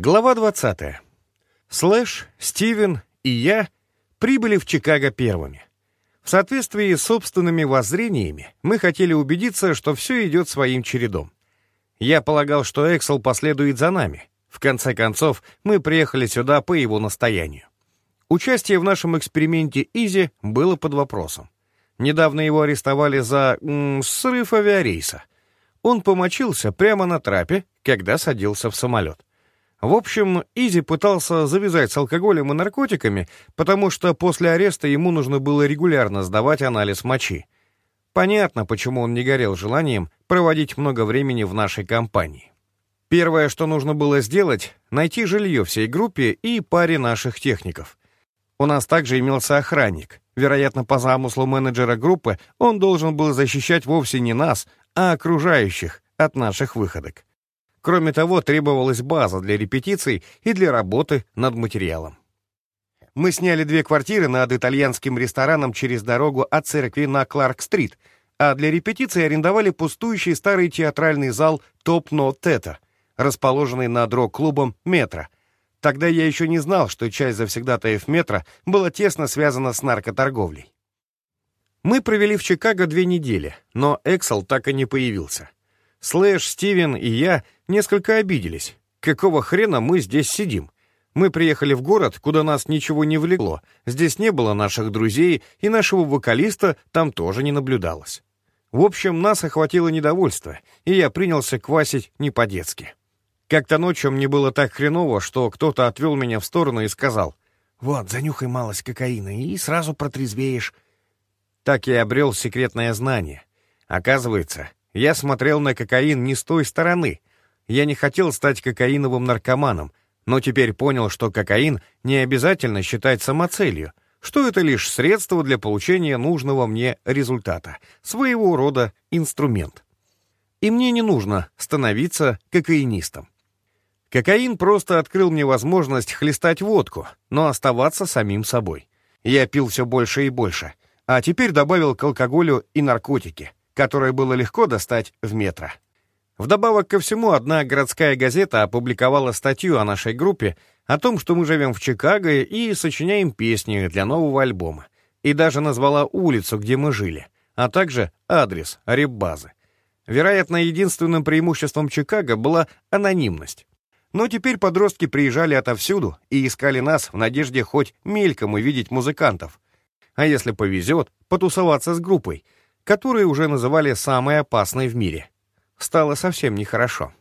Глава 20. Слэш, Стивен и я прибыли в Чикаго первыми. В соответствии с собственными воззрениями мы хотели убедиться, что все идет своим чередом. Я полагал, что Эксел последует за нами. В конце концов, мы приехали сюда по его настоянию. Участие в нашем эксперименте Изи было под вопросом. Недавно его арестовали за м, срыв авиарейса. Он помочился прямо на трапе, когда садился в самолет. В общем, Изи пытался завязать с алкоголем и наркотиками, потому что после ареста ему нужно было регулярно сдавать анализ мочи. Понятно, почему он не горел желанием проводить много времени в нашей компании. Первое, что нужно было сделать, найти жилье всей группе и паре наших техников. У нас также имелся охранник. Вероятно, по замыслу менеджера группы он должен был защищать вовсе не нас, а окружающих от наших выходок. Кроме того, требовалась база для репетиций и для работы над материалом. Мы сняли две квартиры над итальянским рестораном через дорогу от церкви на Кларк-стрит, а для репетиции арендовали пустующий старый театральный зал «Топ Но Тета», расположенный над рок-клубом «Метро». Тогда я еще не знал, что часть завсегдатаев «Метро» была тесно связана с наркоторговлей. Мы провели в Чикаго две недели, но Эксел так и не появился. Слэш, Стивен и я несколько обиделись. Какого хрена мы здесь сидим? Мы приехали в город, куда нас ничего не влекло. Здесь не было наших друзей, и нашего вокалиста там тоже не наблюдалось. В общем, нас охватило недовольство, и я принялся квасить не по-детски. Как-то ночью мне было так хреново, что кто-то отвел меня в сторону и сказал, «Вот, занюхай малость кокаина, и сразу протрезвеешь». Так я обрел секретное знание. Оказывается, я смотрел на кокаин не с той стороны. Я не хотел стать кокаиновым наркоманом, но теперь понял, что кокаин не обязательно считать самоцелью, что это лишь средство для получения нужного мне результата, своего рода инструмент. И мне не нужно становиться кокаинистом. Кокаин просто открыл мне возможность хлестать водку, но оставаться самим собой. Я пил все больше и больше, а теперь добавил к алкоголю и наркотики — которое было легко достать в метро. Вдобавок ко всему, одна городская газета опубликовала статью о нашей группе, о том, что мы живем в Чикаго и сочиняем песни для нового альбома, и даже назвала улицу, где мы жили, а также адрес реп-базы. Вероятно, единственным преимуществом Чикаго была анонимность. Но теперь подростки приезжали отовсюду и искали нас в надежде хоть мельком увидеть музыкантов. А если повезет, потусоваться с группой — которые уже называли самой опасной в мире. Стало совсем нехорошо.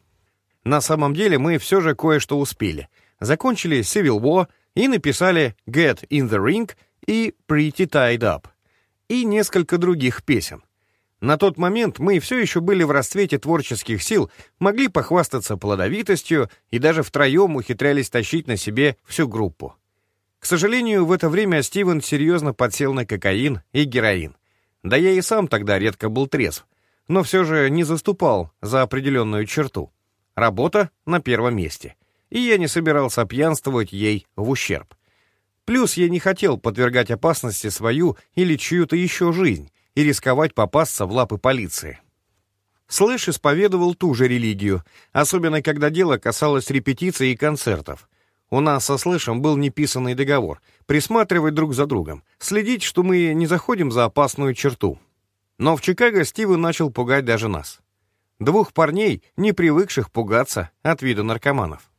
На самом деле мы все же кое-что успели. Закончили Civil War и написали Get in the Ring и Pretty Tied Up. И несколько других песен. На тот момент мы все еще были в расцвете творческих сил, могли похвастаться плодовитостью и даже втроем ухитрялись тащить на себе всю группу. К сожалению, в это время Стивен серьезно подсел на кокаин и героин. Да я и сам тогда редко был трезв, но все же не заступал за определенную черту. Работа на первом месте. И я не собирался пьянствовать ей в ущерб. Плюс я не хотел подвергать опасности свою или чью-то еще жизнь и рисковать попасться в лапы полиции. Слэш исповедовал ту же религию, особенно когда дело касалось репетиций и концертов. У нас со Слэшем был неписанный договор — присматривать друг за другом, следить, что мы не заходим за опасную черту. Но в Чикаго Стивен начал пугать даже нас. Двух парней, не привыкших пугаться от вида наркоманов.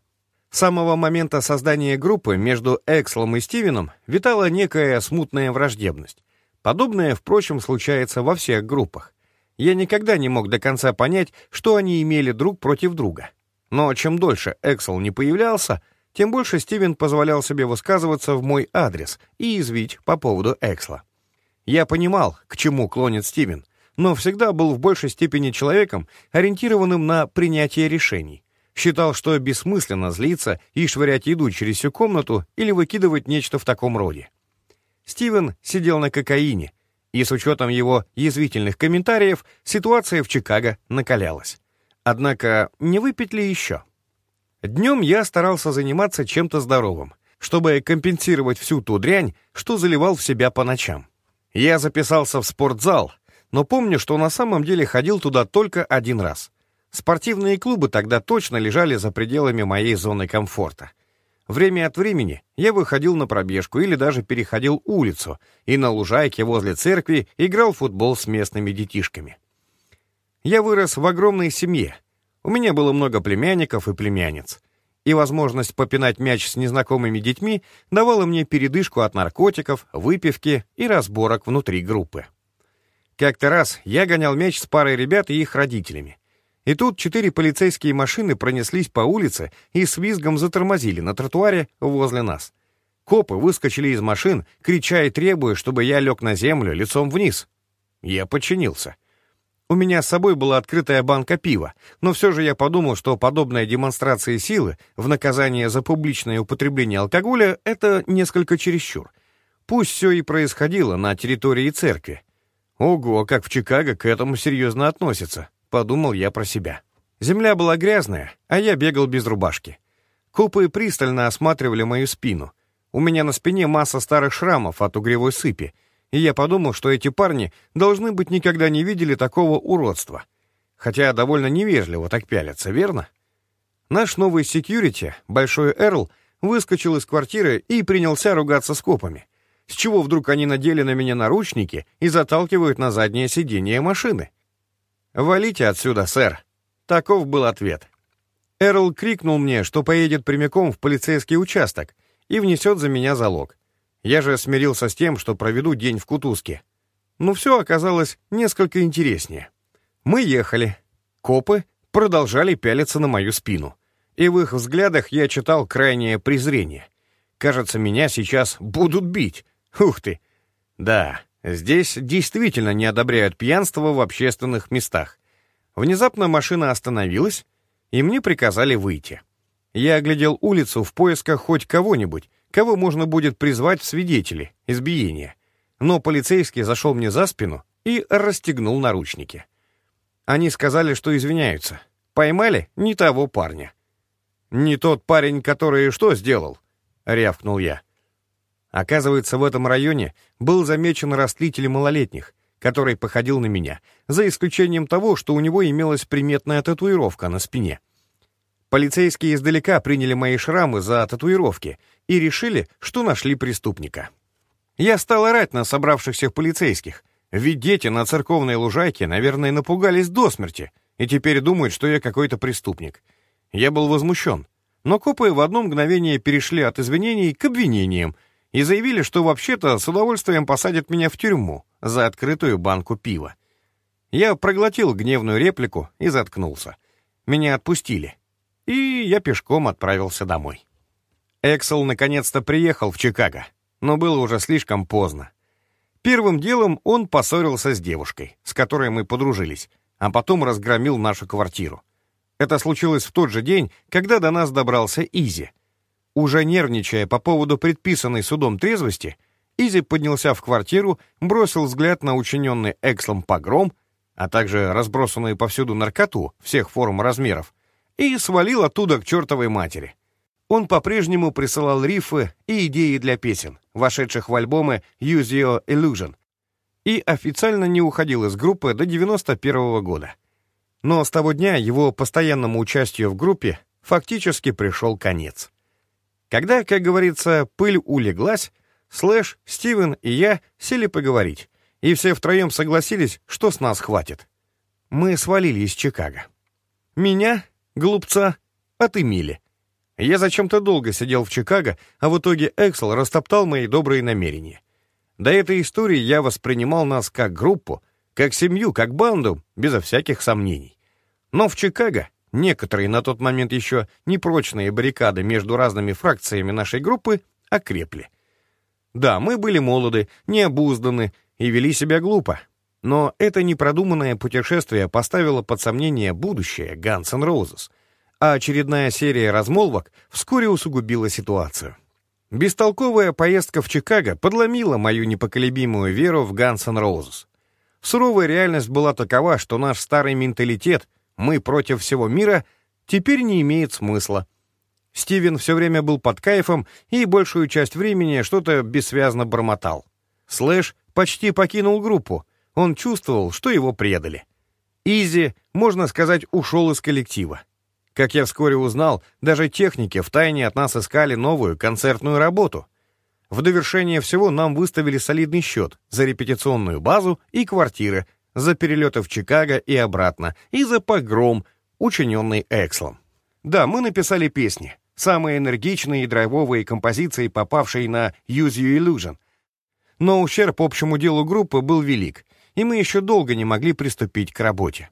С самого момента создания группы между Экслом и Стивеном витала некая смутная враждебность. Подобное, впрочем, случается во всех группах. Я никогда не мог до конца понять, что они имели друг против друга. Но чем дольше Эксел не появлялся, тем больше Стивен позволял себе высказываться в мой адрес и извить по поводу Эксла. Я понимал, к чему клонит Стивен, но всегда был в большей степени человеком, ориентированным на принятие решений. Считал, что бессмысленно злиться и швырять еду через всю комнату или выкидывать нечто в таком роде. Стивен сидел на кокаине, и с учетом его язвительных комментариев ситуация в Чикаго накалялась. Однако не выпить ли еще? Днем я старался заниматься чем-то здоровым, чтобы компенсировать всю ту дрянь, что заливал в себя по ночам. Я записался в спортзал, но помню, что на самом деле ходил туда только один раз. Спортивные клубы тогда точно лежали за пределами моей зоны комфорта. Время от времени я выходил на пробежку или даже переходил улицу и на лужайке возле церкви играл в футбол с местными детишками. Я вырос в огромной семье. У меня было много племянников и племянниц. И возможность попинать мяч с незнакомыми детьми давала мне передышку от наркотиков, выпивки и разборок внутри группы. Как-то раз я гонял мяч с парой ребят и их родителями. И тут четыре полицейские машины пронеслись по улице и с визгом затормозили на тротуаре возле нас. Копы выскочили из машин, крича и требуя, чтобы я лег на землю лицом вниз. Я подчинился. У меня с собой была открытая банка пива, но все же я подумал, что подобная демонстрация силы в наказание за публичное употребление алкоголя — это несколько чересчур. Пусть все и происходило на территории церкви. Ого, как в Чикаго к этому серьезно относятся, подумал я про себя. Земля была грязная, а я бегал без рубашки. Копы пристально осматривали мою спину. У меня на спине масса старых шрамов от угревой сыпи, и я подумал, что эти парни, должны быть, никогда не видели такого уродства. Хотя довольно невежливо так пялятся, верно? Наш новый секьюрити, Большой Эрл, выскочил из квартиры и принялся ругаться с копами. С чего вдруг они надели на меня наручники и заталкивают на заднее сиденье машины? «Валите отсюда, сэр!» Таков был ответ. Эрл крикнул мне, что поедет прямиком в полицейский участок и внесет за меня залог. Я же смирился с тем, что проведу день в кутузке. Но все оказалось несколько интереснее. Мы ехали. Копы продолжали пялиться на мою спину. И в их взглядах я читал крайнее презрение. Кажется, меня сейчас будут бить. Ух ты! Да, здесь действительно не одобряют пьянство в общественных местах. Внезапно машина остановилась, и мне приказали выйти. Я оглядел улицу в поисках хоть кого-нибудь, кого можно будет призвать в свидетели избиения. Но полицейский зашел мне за спину и расстегнул наручники. Они сказали, что извиняются. Поймали не того парня. «Не тот парень, который что сделал?» — рявкнул я. Оказывается, в этом районе был замечен растлитель малолетних, который походил на меня, за исключением того, что у него имелась приметная татуировка на спине. Полицейские издалека приняли мои шрамы за татуировки и решили, что нашли преступника. Я стал орать на собравшихся полицейских, ведь дети на церковной лужайке, наверное, напугались до смерти и теперь думают, что я какой-то преступник. Я был возмущен, но копы в одно мгновение перешли от извинений к обвинениям и заявили, что вообще-то с удовольствием посадят меня в тюрьму за открытую банку пива. Я проглотил гневную реплику и заткнулся. Меня отпустили и я пешком отправился домой. Эксел наконец-то приехал в Чикаго, но было уже слишком поздно. Первым делом он поссорился с девушкой, с которой мы подружились, а потом разгромил нашу квартиру. Это случилось в тот же день, когда до нас добрался Изи. Уже нервничая по поводу предписанной судом трезвости, Изи поднялся в квартиру, бросил взгляд на учиненный Экслом погром, а также разбросанную повсюду наркоту всех форм и размеров, и свалил оттуда к чертовой матери. Он по-прежнему присылал рифы и идеи для песен, вошедших в альбомы Use Your Illusion, и официально не уходил из группы до 91 -го года. Но с того дня его постоянному участию в группе фактически пришел конец. Когда, как говорится, пыль улеглась, Слэш, Стивен и я сели поговорить, и все втроем согласились, что с нас хватит. Мы свалили из Чикаго. Меня Глупца отымили. Я зачем-то долго сидел в Чикаго, а в итоге Эксел растоптал мои добрые намерения. До этой истории я воспринимал нас как группу, как семью, как банду, безо всяких сомнений. Но в Чикаго некоторые на тот момент еще непрочные баррикады между разными фракциями нашей группы окрепли. Да, мы были молоды, необузданы и вели себя глупо, но это непродуманное путешествие поставило под сомнение будущее Guns N' а очередная серия размолвок вскоре усугубила ситуацию. Бестолковая поездка в Чикаго подломила мою непоколебимую веру в Guns N'. Суровая реальность была такова, что наш старый менталитет «мы против всего мира» теперь не имеет смысла. Стивен все время был под кайфом и большую часть времени что-то бессвязно бормотал. Слэш почти покинул группу, он чувствовал, что его предали. Изи, можно сказать, ушел из коллектива. Как я вскоре узнал, даже техники втайне от нас искали новую концертную работу. В довершение всего нам выставили солидный счет за репетиционную базу и квартиры, за перелеты в Чикаго и обратно, и за погром, учиненный Экслом. Да, мы написали песни, самые энергичные и драйвовые композиции, попавшие на Use You Illusion. Но ущерб общему делу группы был велик, и мы еще долго не могли приступить к работе.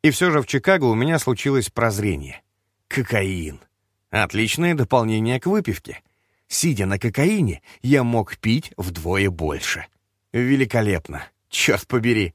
И все же в Чикаго у меня случилось прозрение. Кокаин. Отличное дополнение к выпивке. Сидя на кокаине, я мог пить вдвое больше. Великолепно. Черт побери.